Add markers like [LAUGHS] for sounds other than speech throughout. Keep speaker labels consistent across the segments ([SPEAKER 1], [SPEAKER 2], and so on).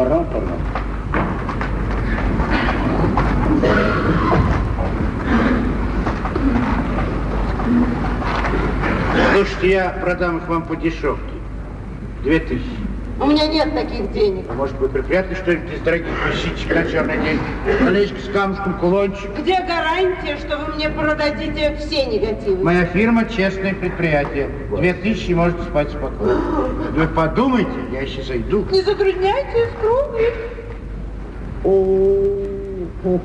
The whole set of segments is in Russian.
[SPEAKER 1] Пардон. Слушайте, я продам их вам по дешевке. Две тысячи.
[SPEAKER 2] У меня нет таких денег.
[SPEAKER 1] А может быть, припрятали что-нибудь из дорогих вещичек на черный день? Колечко с камушком, кулончик.
[SPEAKER 2] Где гарантия, что вы мне продадите все негативы?
[SPEAKER 1] Моя фирма честное предприятие. Две тысячи можете спать спокойно. Вы подумайте, я еще зайду.
[SPEAKER 2] Не затрудняйтесь, круглый.
[SPEAKER 1] О,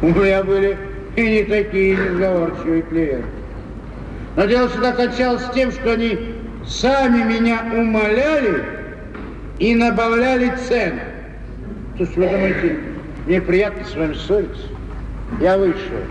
[SPEAKER 1] У меня были и не такие несговорчивые клиенты. Но дело всегда кончалось тем, что они сами меня умоляли и набавляли цену. То есть вы думаете, мне приятно с вами ссориться? Я выше.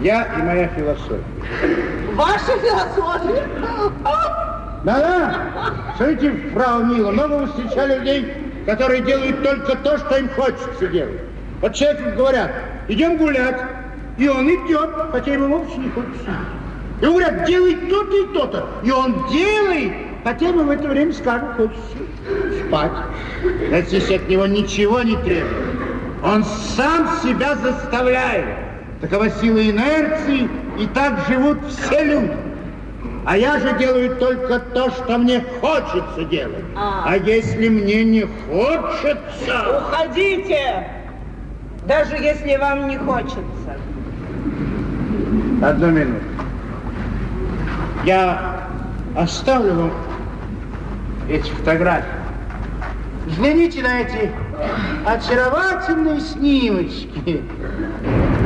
[SPEAKER 1] Я и моя философия.
[SPEAKER 2] Ваша философия?
[SPEAKER 1] Да-да. Смотрите, фрау Мила, много вы встречали людей, которые делают только то, что им хочется делать. Вот человеку говорят, идем гулять, и он идет, хотя ему вовсе не хочется. И говорят, делай то-то и то-то. И он делает, хотя ему в это время скажут, хочется спать. Значит, если от него ничего не требует, он сам себя заставляет. Такова сила инерции, и так живут все люди. А я же делаю только то, что мне хочется делать.
[SPEAKER 2] А.
[SPEAKER 1] А если мне не хочется...
[SPEAKER 2] Уходите! Даже если вам не хочется.
[SPEAKER 1] Одну минуту. Я оставлю вам эти фотографии. Взгляните на эти очаровательные снимочки.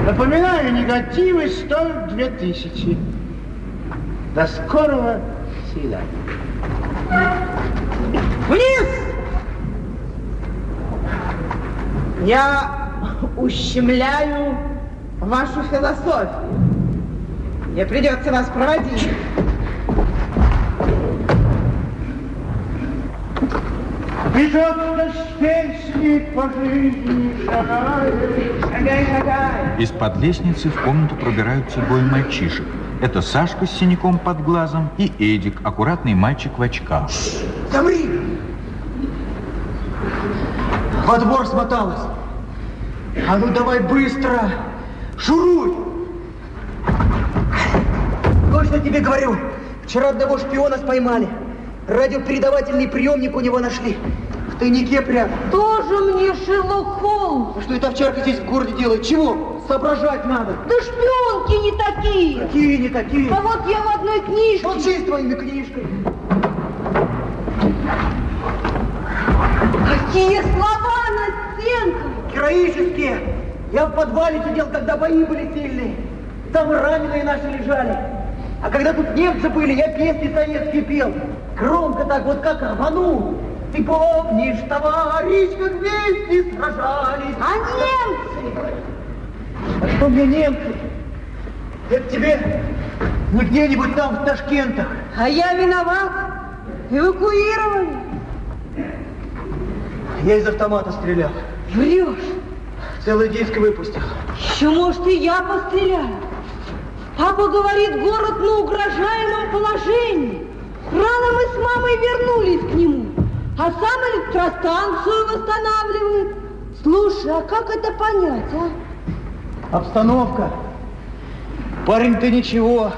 [SPEAKER 1] Напоминаю, негативы стоят две тысячи. До скорого свидания.
[SPEAKER 2] Вниз! Я ущемляю вашу философию. Мне придется вас проводить.
[SPEAKER 3] Из-под лестницы в комнату пробираются двое мальчишек. Это Сашка с синяком под глазом и Эдик, аккуратный мальчик в очках.
[SPEAKER 4] Замри! Во двор смоталась. А ну давай быстро! Шуруй! Точно тебе говорю, вчера одного шпиона споймали. Радиопередавательный приемник у него нашли. В тайнике прям.
[SPEAKER 2] Тоже мне Шерлок Холмс.
[SPEAKER 4] А что эта овчарка здесь в городе делает? Чего? Соображать надо.
[SPEAKER 2] Да шпионки не такие.
[SPEAKER 4] Какие не такие?
[SPEAKER 2] А вот я в одной книжке.
[SPEAKER 4] Молчи с твоими книжками.
[SPEAKER 2] Какие слова на стенках.
[SPEAKER 4] Героические. Я в подвале сидел, когда бои были сильные. Там раненые наши лежали. А когда тут немцы были, я песни советские пел. Громко так, вот как рванул. Ты помнишь, товарищ, как вместе сражались?
[SPEAKER 2] А немцы?
[SPEAKER 4] А что мне немцы? Это тебе не где-нибудь там в Ташкентах.
[SPEAKER 2] А я виноват. Эвакуировали.
[SPEAKER 4] Я из автомата стрелял.
[SPEAKER 2] Врешь.
[SPEAKER 4] Целый диск выпустил.
[SPEAKER 2] Еще, может, и я постреляю. Папа говорит, город на угрожаемом положении. Рано мы с мамой вернулись к нему, а сам электростанцию восстанавливает. Слушай, а как это понять, а?
[SPEAKER 4] Обстановка. Парень, ты ничего.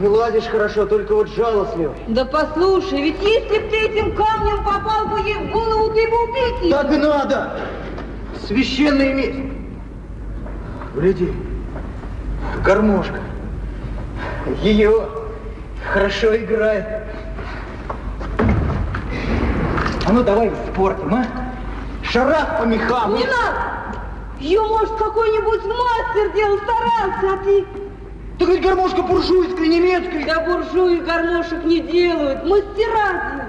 [SPEAKER 4] Не ладишь хорошо, только вот жалостливый.
[SPEAKER 2] Да послушай, ведь если б ты этим камнем попал бы ей в голову, ты бы убить ее.
[SPEAKER 4] Так и надо. Священная месть. Гляди, гармошка. Ее хорошо играет. А ну давай испортим, а? Шарах по мехам.
[SPEAKER 2] Не надо! Ее, может, какой-нибудь мастер делал, старался, а ты...
[SPEAKER 4] Так ведь гармошка буржуйская, немецкая.
[SPEAKER 2] Да буржуи гармошек не делают, мастера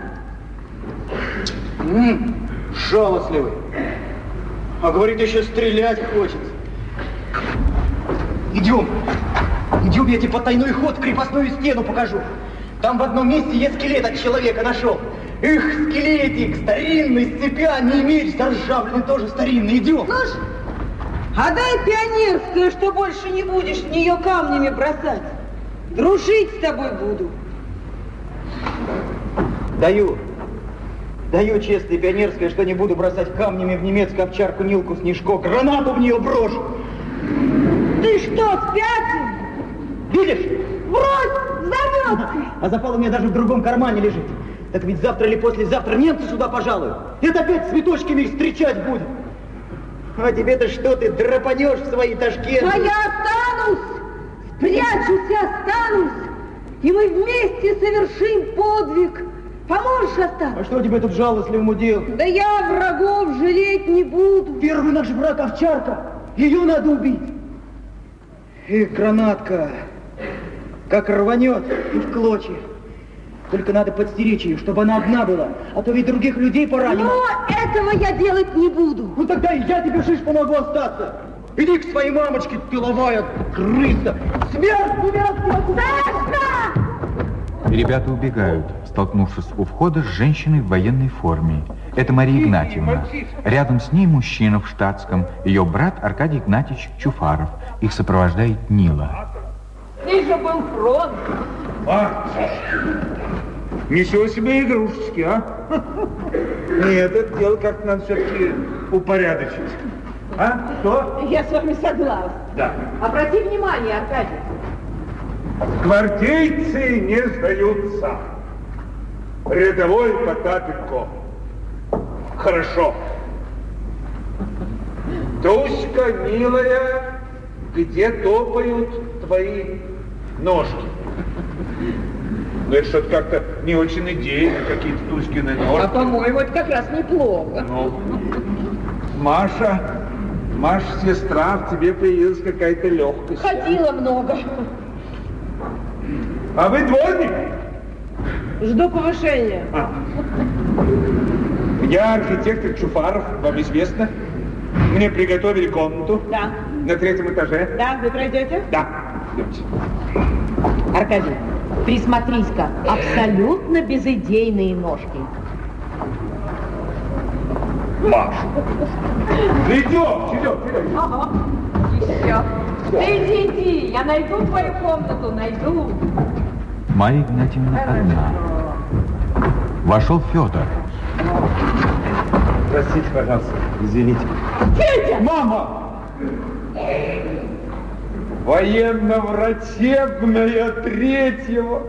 [SPEAKER 2] делают.
[SPEAKER 4] Жалостливый. А говорит, еще стрелять хочется. Идем. Идем, я тебе потайной ход в крепостную стену покажу. Там в одном месте я скелет от человека нашел. Эх, скелетик, старинный, с цепями и меч заржавленный, тоже старинный. Идем.
[SPEAKER 2] Слушай, а дай пионерскую, что больше не будешь в нее камнями бросать. Дружить с тобой буду.
[SPEAKER 4] Даю. Даю честное пионерское, что не буду бросать камнями в немецкую овчарку Нилку Снежко. Гранату в нее брошу.
[SPEAKER 5] Ты что, спятил?
[SPEAKER 4] Видишь?
[SPEAKER 5] Брось, взорвется!
[SPEAKER 4] А запал у меня даже в другом кармане лежит. Так ведь завтра или послезавтра немцы сюда пожалуют. Это опять цветочками их встречать будет. А тебе-то что ты драпанешь в свои ташкенты?
[SPEAKER 5] А я останусь, спрячусь и останусь, и мы вместе совершим подвиг. Поможешь остаться?
[SPEAKER 4] А что тебе тут жалостливому делу?
[SPEAKER 5] Да я врагов жалеть не буду.
[SPEAKER 4] Первый наш враг овчарка. Ее надо убить. Эх, гранатка, как рванет и в клочья. Только надо подстеречь ее, чтобы она одна была, а то ведь других людей поранила.
[SPEAKER 5] Но этого я делать не буду.
[SPEAKER 4] Ну тогда и я тебе, Шиш, помогу остаться. Иди к своей мамочке, тыловая крыса. Смерть немецкая!
[SPEAKER 5] Сашка!
[SPEAKER 3] Ребята убегают, столкнувшись у входа с женщиной в военной форме. Это Мария Игнатьевна. Рядом с ней мужчина в штатском, ее брат Аркадий Игнатьевич Чуфаров. Их сопровождает Нила.
[SPEAKER 5] Здесь же был фронт.
[SPEAKER 6] А, ничего себе игрушечки, а? Нет, это дело как надо все-таки упорядочить. А? Что?
[SPEAKER 5] Я с вами согласна.
[SPEAKER 6] Да.
[SPEAKER 5] Обрати внимание, Аркадий.
[SPEAKER 6] Гвардейцы не сдаются. Рядовой Потапенко. Хорошо. Туська, милая, где топают твои ножки? Ну, это что-то как-то не очень идейно, какие-то Туськины ножки.
[SPEAKER 5] А по-моему, это как раз неплохо.
[SPEAKER 6] Ну, Маша, Маша, сестра, в тебе появилась какая-то легкость. а?
[SPEAKER 5] Ходила много.
[SPEAKER 6] А вы дворник?
[SPEAKER 5] Жду повышения.
[SPEAKER 6] А. Я архитектор Чуфаров, вам известно. Мне приготовили комнату
[SPEAKER 5] Да.
[SPEAKER 6] на третьем этаже.
[SPEAKER 5] Да, вы пройдете?
[SPEAKER 6] Да, идемте.
[SPEAKER 7] Аркадий, присмотрись-ка, абсолютно безыдейные ножки.
[SPEAKER 6] Маша. Идем, идем, идем.
[SPEAKER 5] Ага. Еще. Ты иди, иди, я найду твою комнату, найду.
[SPEAKER 3] Мария Игнатьевна одна. Вошел Федор.
[SPEAKER 6] Простите, пожалуйста, извините.
[SPEAKER 5] Федя!
[SPEAKER 6] Мама! Военно-врачебная третьего.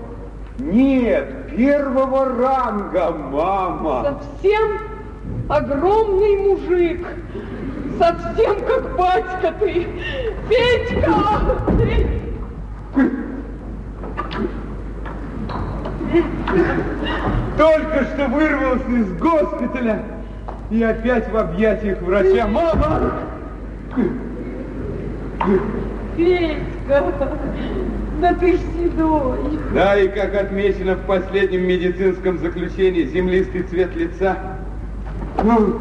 [SPEAKER 6] Нет, первого ранга, мама.
[SPEAKER 5] Совсем огромный мужик. Совсем как батька ты. Федька!
[SPEAKER 6] Только что вырвался из госпиталя и опять в объятиях врача. Мама!
[SPEAKER 5] Федька! Да ты ж седой.
[SPEAKER 8] Да, и как отмечено в последнем медицинском заключении, землистый цвет лица.
[SPEAKER 6] Ну,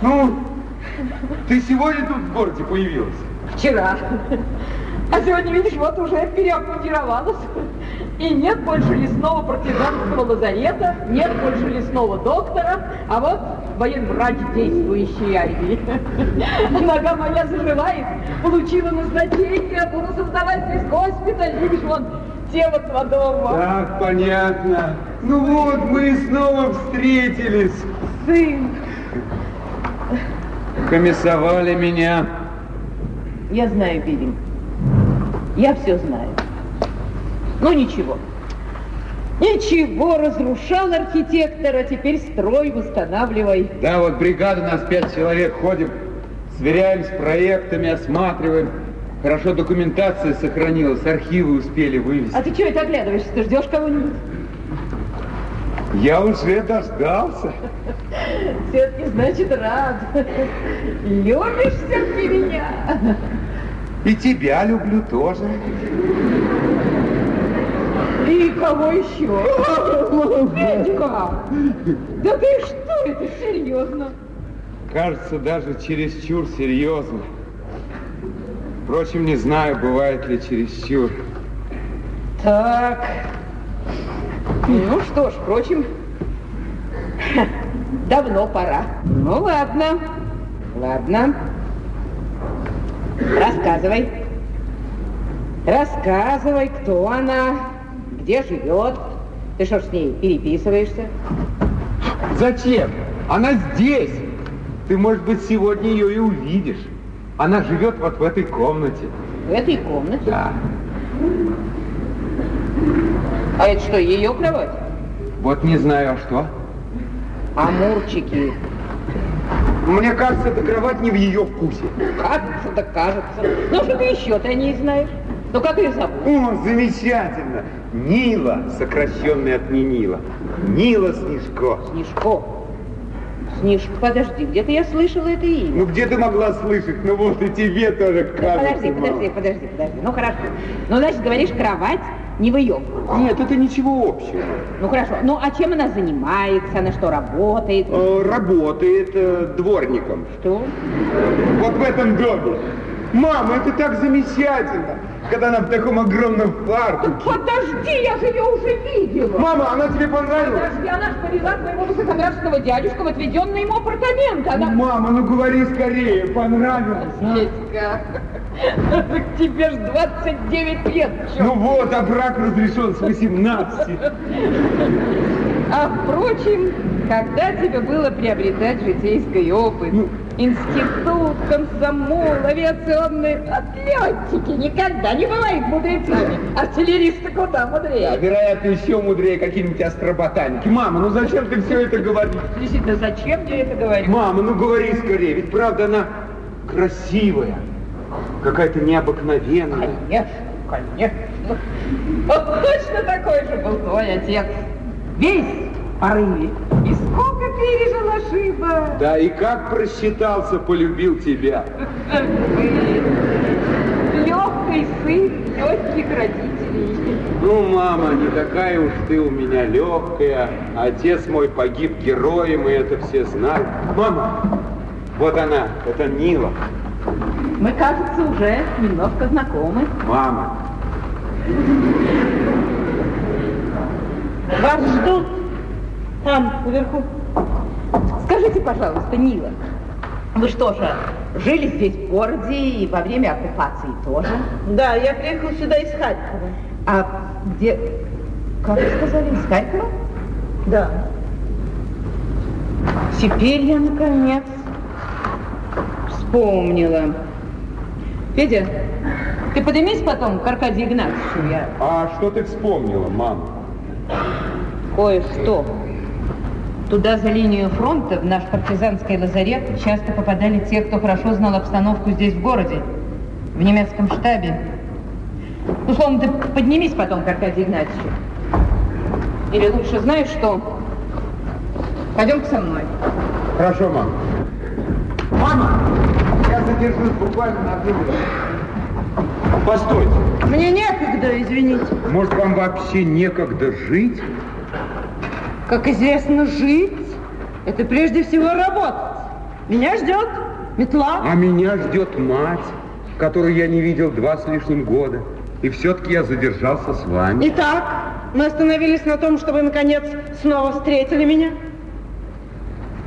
[SPEAKER 6] ну, ты сегодня тут в городе появилась?
[SPEAKER 5] Вчера. А сегодня, видишь, вот уже переобмундировалась. И нет больше лесного партизанского лазарета, нет больше лесного доктора, а вот военврач действующей армии. [LAUGHS] Нога моя заживает, получила назначение, буду создавать здесь госпиталь. Видишь, вон девок дома.
[SPEAKER 8] Так, понятно. Ну вот, мы и снова встретились.
[SPEAKER 5] Сын,
[SPEAKER 8] Комиссовали меня.
[SPEAKER 7] Я знаю, Бирин. Я все знаю. Ну ничего.
[SPEAKER 5] ничего, разрушал архитектор, а теперь строй восстанавливай.
[SPEAKER 8] Да, вот бригада нас пять человек ходим, сверяем с проектами, осматриваем. Хорошо документация сохранилась, архивы успели вывести.
[SPEAKER 5] А ты чего это оглядываешься? Ты ждешь кого-нибудь?
[SPEAKER 8] Я уже дождался.
[SPEAKER 5] Все-таки, значит, рад. Любишь все-таки меня?
[SPEAKER 8] И тебя люблю тоже.
[SPEAKER 5] И кого еще? Федька! Да ты что это, серьезно?
[SPEAKER 8] Кажется, даже чересчур серьезно. Впрочем, не знаю, бывает ли чересчур.
[SPEAKER 5] Так. Ну что ж, впрочем, давно пора. Ну ладно, ладно. Рассказывай. Рассказывай, кто она, где живет. Ты что ж с ней переписываешься?
[SPEAKER 6] Зачем? Она здесь. Ты, может быть, сегодня ее и увидишь. Она живет вот в этой комнате.
[SPEAKER 5] В этой комнате?
[SPEAKER 6] Да.
[SPEAKER 5] А это что, ее кровать?
[SPEAKER 6] Вот не знаю, а что.
[SPEAKER 5] Амурчики.
[SPEAKER 6] Мне кажется, эта кровать не в ее вкусе.
[SPEAKER 5] Кажется, да кажется. Ну, что ты еще-то о ней знаешь? Ну, как ее зовут?
[SPEAKER 6] О, замечательно. Нила, сокращенная от Нинила. Нила Снежко.
[SPEAKER 5] Снежко. Снежко, подожди, где-то я слышала это имя.
[SPEAKER 6] Ну, где ты могла слышать? Ну, вот и тебе тоже
[SPEAKER 5] Ну,
[SPEAKER 6] кажется.
[SPEAKER 5] подожди,
[SPEAKER 6] мало.
[SPEAKER 5] подожди, подожди, подожди. Ну, хорошо. Ну, значит, говоришь, кровать не в ее.
[SPEAKER 6] Нет, это ничего общего.
[SPEAKER 5] Ну, хорошо. Ну, а чем она занимается? Она что, работает?
[SPEAKER 6] Э, Работает э, дворником.
[SPEAKER 5] Что?
[SPEAKER 6] Вот в этом доме. Мама, это так замечательно, когда она в таком огромном фартуке.
[SPEAKER 5] Подожди, я же ее уже видела.
[SPEAKER 6] Мама, она тебе понравилась?
[SPEAKER 5] Подожди, она же повела своего высокоградского дядюшку в отведенные ему апартаменты. Она...
[SPEAKER 6] Мама, ну говори скорее, понравилось. а?
[SPEAKER 5] Петька, тебе ж 29 лет. чё?
[SPEAKER 6] Ну вот, а брак разрешен с 18.
[SPEAKER 5] А впрочем, когда тебе было приобретать житейский опыт?
[SPEAKER 6] Ну.
[SPEAKER 5] Институт, комсомол, авиационные отлетчики никогда не бывают мудрецами. Артиллеристы куда
[SPEAKER 6] А
[SPEAKER 5] мудрее.
[SPEAKER 6] вероятно, еще мудрее какие-нибудь астроботаники. Мама, ну зачем ты все это говоришь?
[SPEAKER 5] Действительно, зачем тебе это говорить?
[SPEAKER 6] Мама, ну говори скорее, ведь правда она красивая, какая-то необыкновенная.
[SPEAKER 5] Конечно, конечно. Вот точно такой же был твой отец. Весь в порыве. И сколько пережил ошибок.
[SPEAKER 6] Да и как просчитался, полюбил тебя.
[SPEAKER 5] Легкий сын легких родителей.
[SPEAKER 6] Ну, мама, не такая уж ты у меня легкая. Отец мой погиб героем, и это все знают. Мама, вот она, это Нила.
[SPEAKER 5] Мы, кажется, уже немножко знакомы.
[SPEAKER 6] Мама,
[SPEAKER 9] Вас ждут там, наверху.
[SPEAKER 5] Скажите, пожалуйста, Нила, вы что же, жили здесь в городе и во время оккупации тоже?
[SPEAKER 9] Да, я приехал сюда из Харькова.
[SPEAKER 5] А где, как вы сказали, из Харькова?
[SPEAKER 9] Да.
[SPEAKER 5] Теперь я, наконец, вспомнила. Федя, ты поднимись потом к Аркадию Игнатьевичу, я
[SPEAKER 6] а что ты вспомнила, мама?
[SPEAKER 5] кое-что. Туда за линию фронта в наш партизанский лазарет часто попадали те, кто хорошо знал обстановку здесь в городе, в немецком штабе. Ну, словом, ты поднимись потом к Аркадию Игнатьевичу. Или лучше знаешь что? Пойдем со мной.
[SPEAKER 6] Хорошо, мама. Мама, я задержусь буквально на одну минуту. Постойте,
[SPEAKER 9] Мне некогда, извините.
[SPEAKER 6] может вам вообще некогда жить?
[SPEAKER 9] Как известно, жить – это прежде всего работать. Меня ждет метла.
[SPEAKER 6] А меня ждет мать, которую я не видел два с лишним года. И все-таки я задержался с вами.
[SPEAKER 9] Итак, мы остановились на том, чтобы, наконец, снова встретили меня.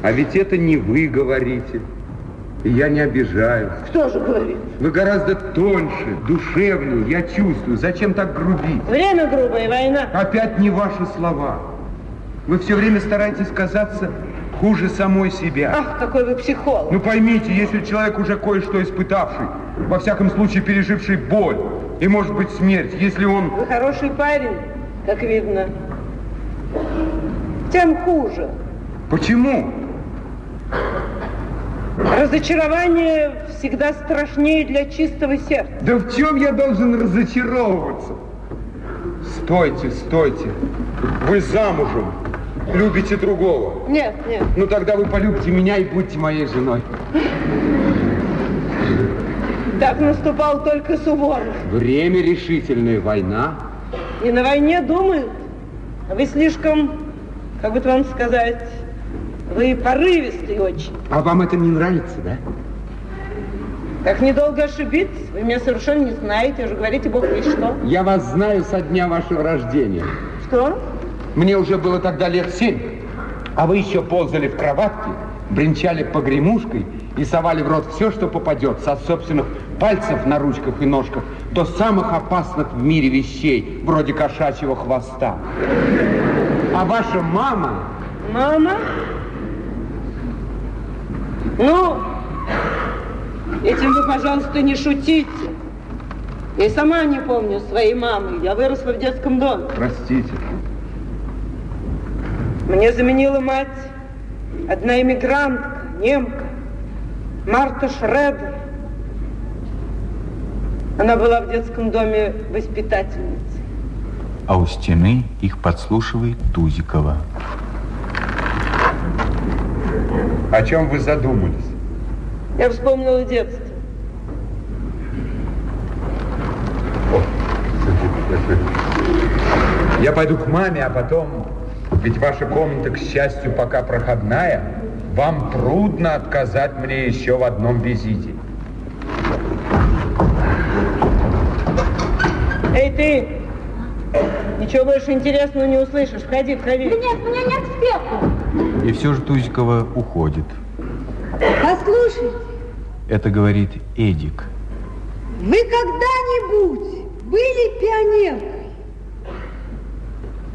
[SPEAKER 6] А ведь это не вы говорите. И я не обижаюсь.
[SPEAKER 9] Кто же говорит?
[SPEAKER 6] Вы гораздо тоньше, душевнее, я чувствую. Зачем так грубить?
[SPEAKER 9] Время грубая, война.
[SPEAKER 6] Опять не ваши слова. Вы все время стараетесь казаться хуже самой себя.
[SPEAKER 9] Ах, какой вы психолог.
[SPEAKER 6] Ну поймите, если человек уже кое-что испытавший, во всяком случае переживший боль и, может быть, смерть, если он...
[SPEAKER 9] Вы хороший парень, как видно. Тем хуже.
[SPEAKER 6] Почему?
[SPEAKER 9] Разочарование всегда страшнее для чистого сердца.
[SPEAKER 6] Да в чем я должен разочаровываться? Стойте, стойте. Вы замужем. Любите другого.
[SPEAKER 9] Нет, нет.
[SPEAKER 6] Ну тогда вы полюбите меня и будьте моей женой.
[SPEAKER 9] Так наступал только Суворов.
[SPEAKER 6] Время решительная война.
[SPEAKER 9] И на войне думают. А вы слишком, как бы вам сказать, вы порывистый очень.
[SPEAKER 6] А вам это не нравится, да?
[SPEAKER 9] Так недолго ошибиться. Вы меня совершенно не знаете, уже говорите, бог весь что.
[SPEAKER 6] Я вас знаю со дня вашего рождения.
[SPEAKER 9] Что?
[SPEAKER 6] Мне уже было тогда лет семь, а вы еще ползали в кроватке, бренчали погремушкой и совали в рот все, что попадет, со собственных пальцев на ручках и ножках до самых опасных в мире вещей, вроде кошачьего хвоста. А ваша мама,
[SPEAKER 9] Мама? Ну, этим вы, пожалуйста, не шутите. Я сама не помню своей мамы. Я выросла в детском доме.
[SPEAKER 6] Простите.
[SPEAKER 9] Мне заменила мать одна иммигрантка, немка, Марта Шредер. Она была в детском доме воспитательницей.
[SPEAKER 3] А у стены их подслушивает Тузикова.
[SPEAKER 6] О чем вы задумались?
[SPEAKER 9] Я вспомнила детство.
[SPEAKER 6] Я пойду к маме, а потом... Ведь ваша комната, к счастью, пока проходная. Вам трудно отказать мне еще в одном визите.
[SPEAKER 9] Эй, ты! Ничего больше интересного не услышишь. Входи, входи.
[SPEAKER 2] Да нет, мне не к спеху.
[SPEAKER 3] И все же Тузикова уходит.
[SPEAKER 9] Послушайте,
[SPEAKER 3] Это говорит Эдик.
[SPEAKER 9] вы когда-нибудь были